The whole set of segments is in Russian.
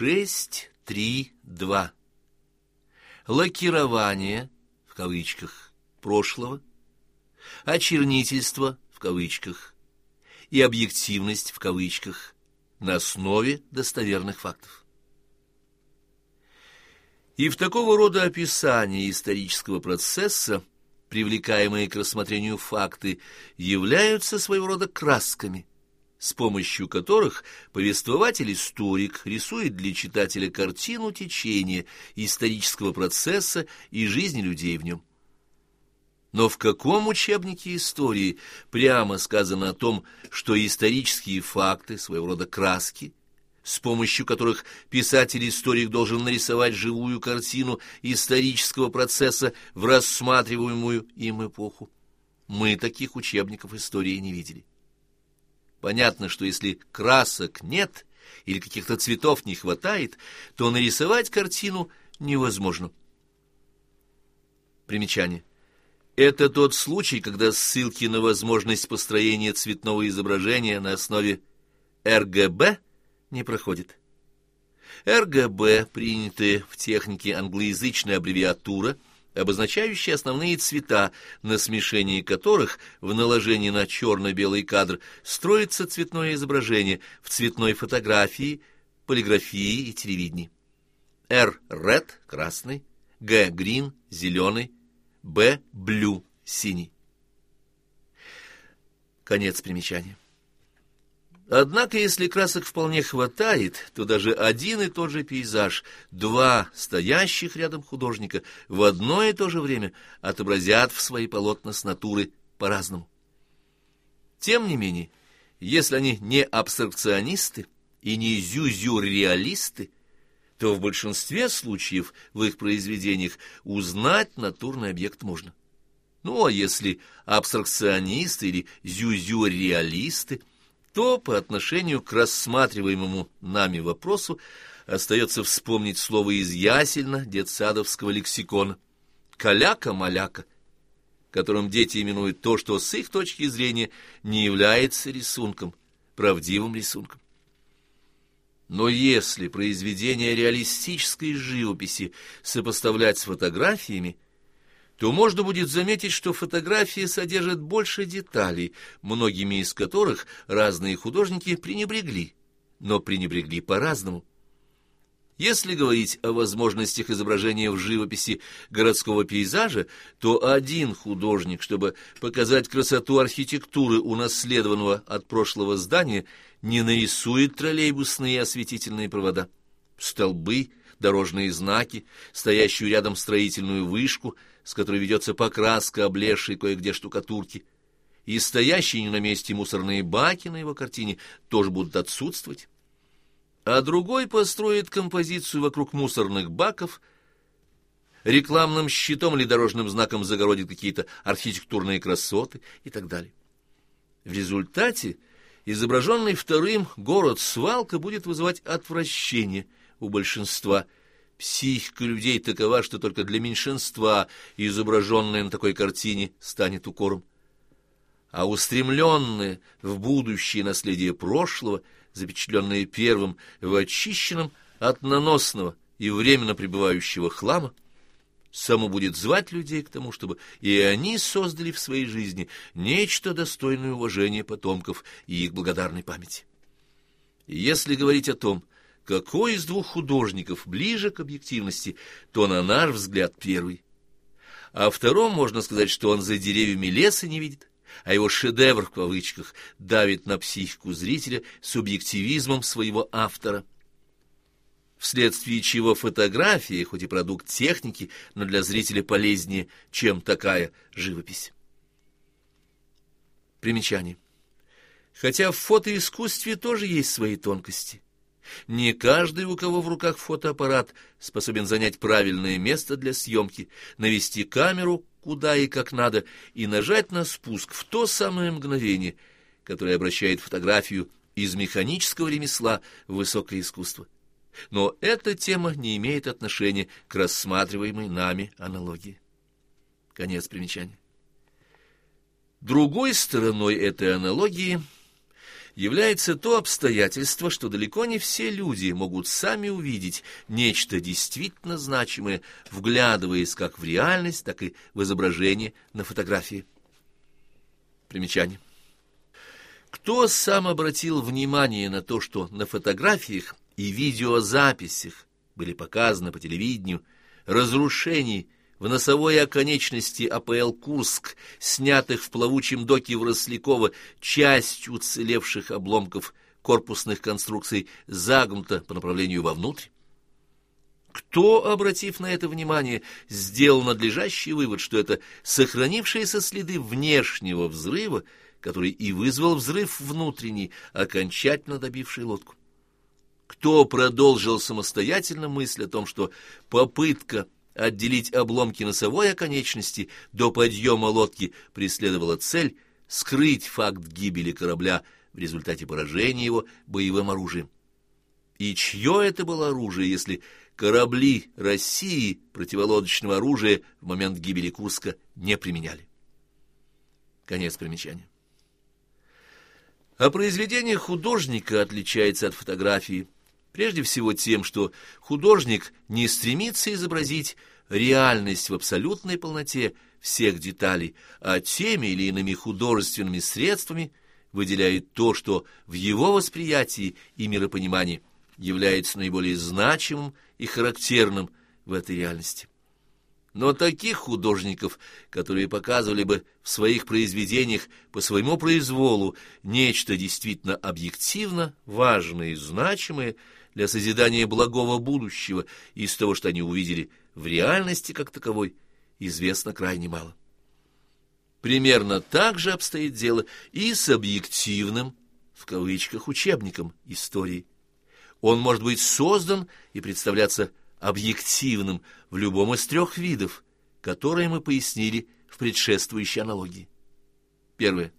6.3.2. Лакирование, в кавычках, прошлого, очернительство, в кавычках, и объективность, в кавычках, на основе достоверных фактов. И в такого рода описании исторического процесса привлекаемые к рассмотрению факты являются своего рода красками – с помощью которых повествователь-историк рисует для читателя картину течения исторического процесса и жизни людей в нем. Но в каком учебнике истории прямо сказано о том, что исторические факты, своего рода краски, с помощью которых писатель-историк должен нарисовать живую картину исторического процесса в рассматриваемую им эпоху, мы таких учебников истории не видели. Понятно, что если красок нет или каких-то цветов не хватает, то нарисовать картину невозможно. Примечание. Это тот случай, когда ссылки на возможность построения цветного изображения на основе РГБ не проходят. РГБ, принятая в технике англоязычная аббревиатура – обозначающие основные цвета, на смешении которых в наложении на черно-белый кадр строится цветное изображение в цветной фотографии, полиграфии и телевидении. R – red – красный, G – green – зеленый, B – blue – синий. Конец примечания. Однако, если красок вполне хватает, то даже один и тот же пейзаж, два стоящих рядом художника в одно и то же время отобразят в свои полотна с натуры по-разному. Тем не менее, если они не абстракционисты и не зюзюрреалисты, то в большинстве случаев в их произведениях узнать натурный объект можно. Ну, а если абстракционисты или зюзюрреалисты – то по отношению к рассматриваемому нами вопросу остается вспомнить слово из ясельно детсадовского лексикона «каляка-маляка», которым дети именуют то, что с их точки зрения не является рисунком, правдивым рисунком. Но если произведение реалистической живописи сопоставлять с фотографиями, то можно будет заметить, что фотографии содержат больше деталей, многими из которых разные художники пренебрегли, но пренебрегли по-разному. Если говорить о возможностях изображения в живописи городского пейзажа, то один художник, чтобы показать красоту архитектуры унаследованного от прошлого здания, не нарисует троллейбусные осветительные провода, столбы, дорожные знаки, стоящую рядом строительную вышку – с которой ведется покраска, облезшей кое-где штукатурки, и стоящие не на месте мусорные баки на его картине тоже будут отсутствовать. А другой построит композицию вокруг мусорных баков, рекламным щитом или дорожным знаком загородит какие-то архитектурные красоты и так далее. В результате изображенный вторым город-свалка будет вызывать отвращение у большинства – Психика людей такова, что только для меньшинства изображенное на такой картине станет укором. А устремленное в будущее наследие прошлого, запечатленное первым в очищенном от наносного и временно пребывающего хлама, само будет звать людей к тому, чтобы и они создали в своей жизни нечто достойное уважения потомков и их благодарной памяти. Если говорить о том, какой из двух художников ближе к объективности, то, на наш взгляд, первый. О втором можно сказать, что он за деревьями леса не видит, а его шедевр в кавычках давит на психику зрителя субъективизмом своего автора. Вследствие чего фотография, хоть и продукт техники, но для зрителя полезнее, чем такая живопись. Примечание. Хотя в фотоискусстве тоже есть свои тонкости – не каждый, у кого в руках фотоаппарат, способен занять правильное место для съемки, навести камеру куда и как надо и нажать на спуск в то самое мгновение, которое обращает фотографию из механического ремесла в высокое искусство. Но эта тема не имеет отношения к рассматриваемой нами аналогии. Конец примечания. Другой стороной этой аналогии является то обстоятельство, что далеко не все люди могут сами увидеть нечто действительно значимое, вглядываясь как в реальность, так и в изображение на фотографии. Примечание. Кто сам обратил внимание на то, что на фотографиях и видеозаписях были показаны по телевидению разрушений в носовой оконечности АПЛ «Курск», снятых в плавучем доке в Росляково, часть уцелевших обломков корпусных конструкций загнута по направлению вовнутрь? Кто, обратив на это внимание, сделал надлежащий вывод, что это сохранившиеся следы внешнего взрыва, который и вызвал взрыв внутренний, окончательно добивший лодку? Кто продолжил самостоятельно мысль о том, что попытка отделить обломки носовой оконечности до подъема лодки преследовала цель скрыть факт гибели корабля в результате поражения его боевым оружием? И чье это было оружие, если корабли России противолодочного оружия в момент гибели Курска не применяли? Конец примечания. А произведение художника отличается от фотографии прежде всего тем, что художник не стремится изобразить реальность в абсолютной полноте всех деталей, а теми или иными художественными средствами выделяет то, что в его восприятии и миропонимании является наиболее значимым и характерным в этой реальности. Но таких художников, которые показывали бы в своих произведениях по своему произволу нечто действительно объективно важное и значимое для созидания благого будущего из того, что они увидели в реальности как таковой, известно крайне мало. Примерно так же обстоит дело и с объективным, в кавычках, учебником истории. Он может быть создан и представляться объективным в любом из трех видов, которые мы пояснили в предшествующей аналогии. Первое.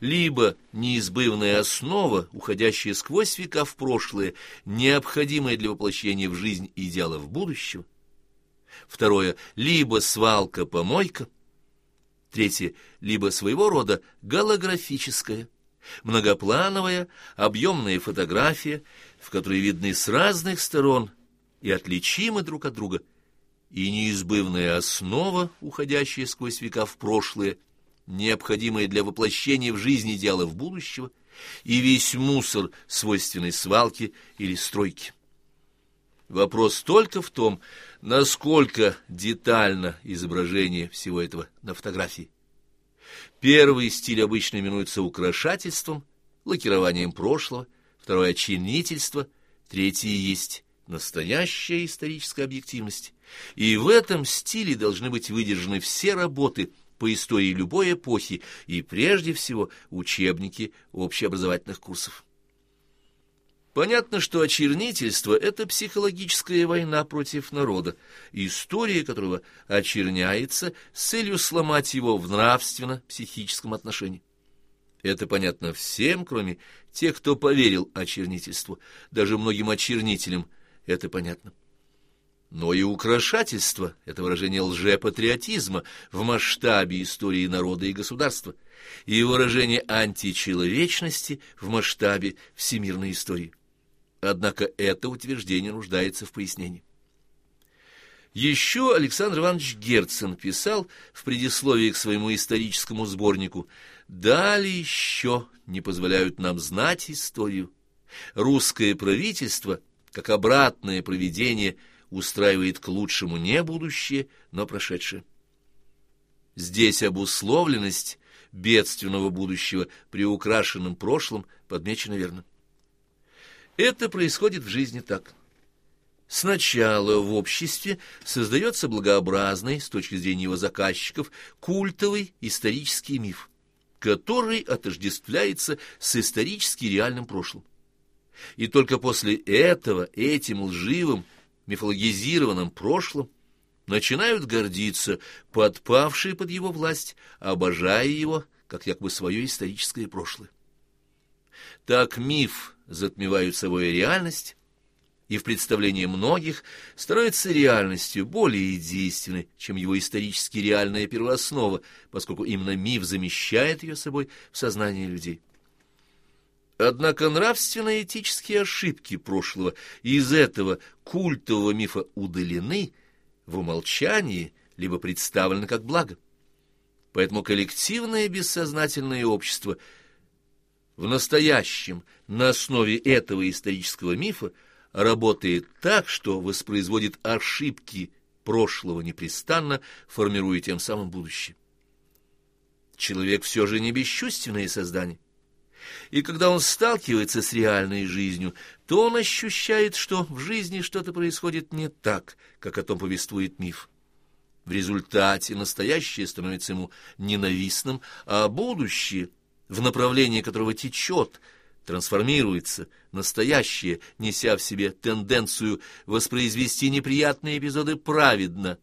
Либо неизбывная основа, уходящая сквозь века в прошлое, необходимая для воплощения в жизнь идеалов будущего. Второе. Либо свалка-помойка. Третье. Либо своего рода голографическая, многоплановая, объемная фотография, в которой видны с разных сторон и отличимы друг от друга, и неизбывная основа, уходящая сквозь века в прошлое, необходимая для воплощения в жизнь идеалов будущего, и весь мусор свойственной свалки или стройки. Вопрос только в том, насколько детально изображение всего этого на фотографии. Первый стиль обычно именуется украшательством, лакированием прошлого, второе — очинительство, третий есть настоящая историческая объективность, и в этом стиле должны быть выдержаны все работы по истории любой эпохи и, прежде всего, учебники общеобразовательных курсов. Понятно, что очернительство — это психологическая война против народа, история которого очерняется с целью сломать его в нравственно-психическом отношении. Это понятно всем, кроме тех, кто поверил очернительству, даже многим очернителям — это понятно. Но и украшательство — это выражение лжепатриотизма в масштабе истории народа и государства, и выражение античеловечности в масштабе всемирной истории. Однако это утверждение нуждается в пояснении. Еще Александр Иванович Герцен писал в предисловии к своему историческому сборнику «Далее еще не позволяют нам знать историю. Русское правительство — как обратное проведение устраивает к лучшему не будущее, но прошедшее. Здесь обусловленность бедственного будущего при украшенном прошлом подмечена верно. Это происходит в жизни так. Сначала в обществе создается благообразный, с точки зрения его заказчиков, культовый исторический миф, который отождествляется с исторически реальным прошлым. И только после этого этим лживым, мифологизированным прошлым начинают гордиться подпавшие под его власть, обожая его, как якобы свое историческое прошлое. Так миф затмевают собой реальность, и в представлении многих становится реальностью более действенной, чем его исторически реальная первооснова, поскольку именно миф замещает ее собой в сознании людей. Однако нравственно-этические ошибки прошлого из этого культового мифа удалены в умолчании, либо представлены как благо. Поэтому коллективное бессознательное общество в настоящем на основе этого исторического мифа работает так, что воспроизводит ошибки прошлого непрестанно, формируя тем самым будущее. Человек все же не бесчувственное создание. И когда он сталкивается с реальной жизнью, то он ощущает, что в жизни что-то происходит не так, как о том повествует миф. В результате настоящее становится ему ненавистным, а будущее, в направлении которого течет, трансформируется, настоящее, неся в себе тенденцию воспроизвести неприятные эпизоды праведно,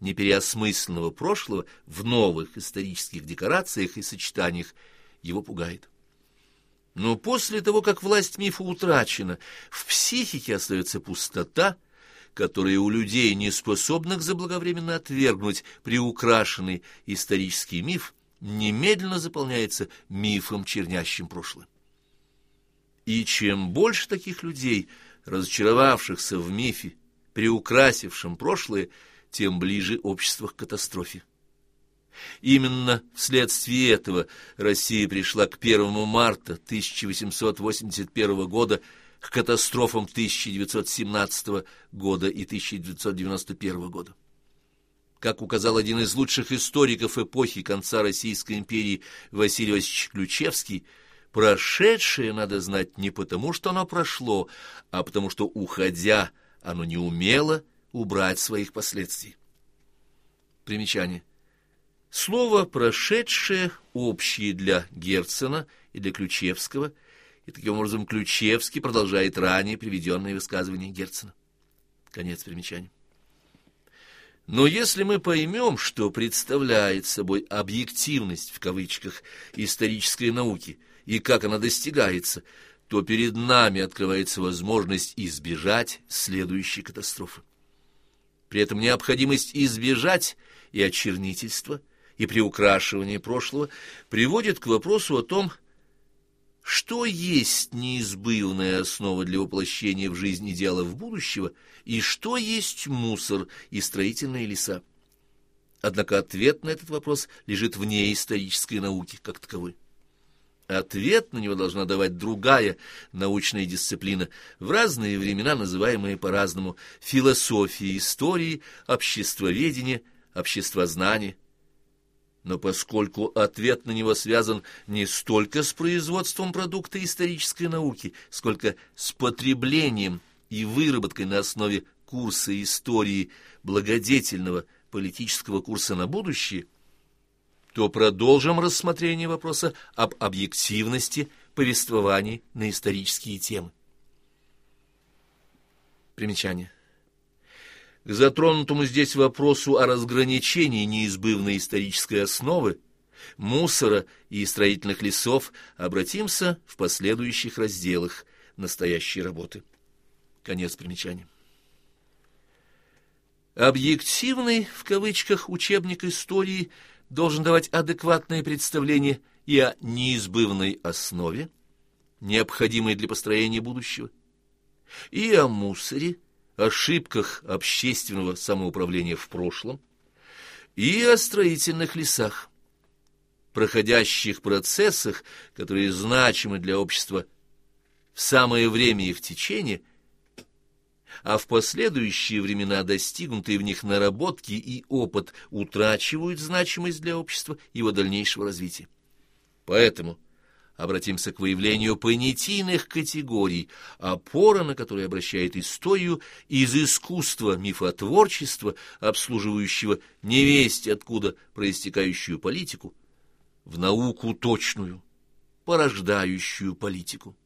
непереосмысленного прошлого в новых исторических декорациях и сочетаниях, его пугает. Но после того, как власть мифа утрачена, в психике остается пустота, которая у людей, не способных заблаговременно отвергнуть приукрашенный исторический миф, немедленно заполняется мифом, чернящим прошлое. И чем больше таких людей, разочаровавшихся в мифе, приукрасившем прошлое, тем ближе общество к катастрофе. Именно вследствие этого Россия пришла к 1 марта 1881 года к катастрофам 1917 года и 1991 года. Как указал один из лучших историков эпохи конца Российской империи Василий Васильевич Ключевский, прошедшее надо знать не потому, что оно прошло, а потому что, уходя, оно не умело убрать своих последствий. Примечание. Слово «прошедшее» общее для Герцена и для Ключевского, и таким образом Ключевский продолжает ранее приведенные высказывания Герцена. Конец примечания. Но если мы поймем, что представляет собой «объективность» в кавычках исторической науки и как она достигается, то перед нами открывается возможность избежать следующей катастрофы. При этом необходимость избежать и очернительства – и приукрашивание прошлого приводит к вопросу о том, что есть неизбывная основа для воплощения в жизнь идеалов будущего и что есть мусор и строительные леса. Однако ответ на этот вопрос лежит вне исторической науки как таковой. Ответ на него должна давать другая научная дисциплина, в разные времена называемая по-разному философия истории, обществоведение, обществознание, но поскольку ответ на него связан не столько с производством продукта исторической науки, сколько с потреблением и выработкой на основе курса истории благодетельного политического курса на будущее, то продолжим рассмотрение вопроса об объективности повествований на исторические темы. Примечание. К затронутому здесь вопросу о разграничении неизбывной исторической основы, мусора и строительных лесов обратимся в последующих разделах настоящей работы. Конец примечания. Объективный, в кавычках, учебник истории должен давать адекватное представление и о неизбывной основе, необходимой для построения будущего, и о мусоре, ошибках общественного самоуправления в прошлом и о строительных лесах, проходящих процессах, которые значимы для общества в самое время их течения, а в последующие времена достигнутые в них наработки и опыт утрачивают значимость для общества и его дальнейшего развития. Поэтому обратимся к выявлению понятийных категорий, опора на которые обращает историю из искусства мифотворчества, обслуживающего невесть откуда проистекающую политику, в науку точную, порождающую политику.